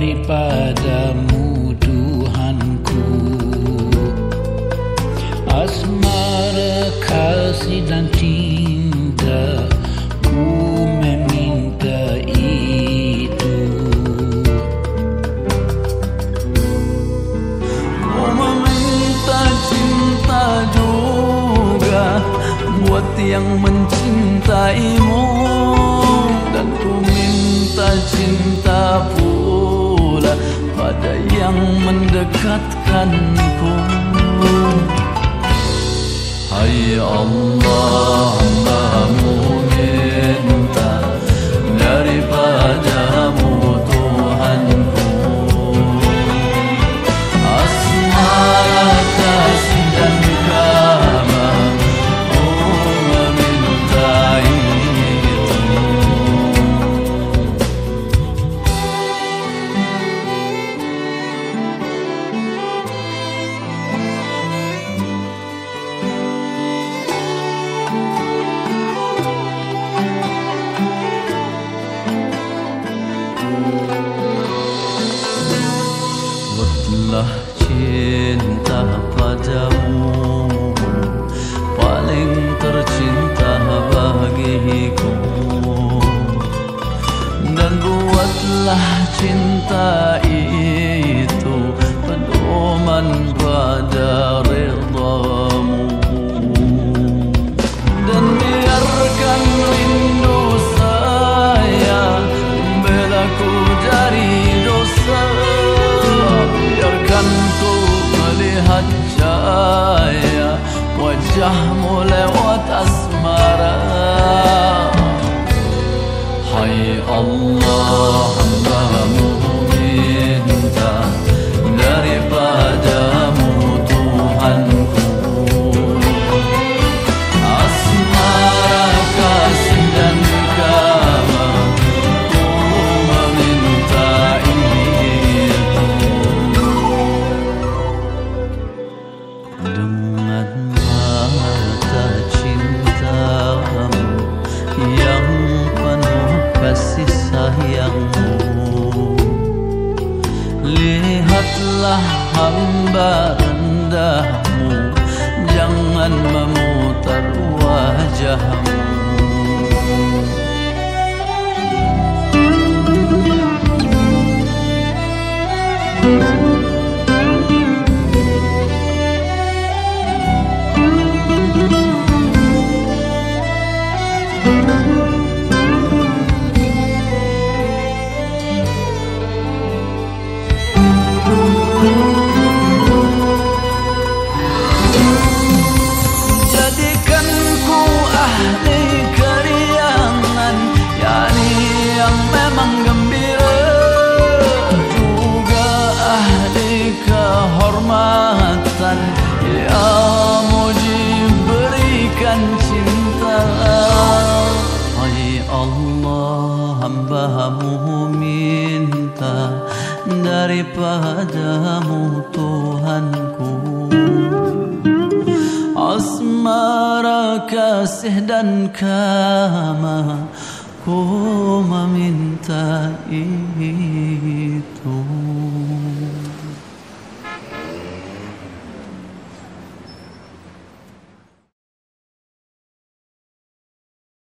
daripadamu Tuhanku. Asmara kasih dan cinta Ku meminta itu. Ku meminta cinta juga Buat yang mencintaimu. Dan ku minta cinta pula Pada yang mendekatkanku. Hai Allah Buatlah cinta padamu. Paling tercinta bagiku. Dan buatlah cinta itu Pedoman pada redamu Dan biarkan rindu saya Membelaku melihat cahaya Wajahmu lewat asmara. Hai sayangmu Lihatlah hamba rendahmu Jangan memutar wajahmu. Jadikan hambamu minta Daripadamu Tuhanku. Asmara kasih dan kama Ku meminta itu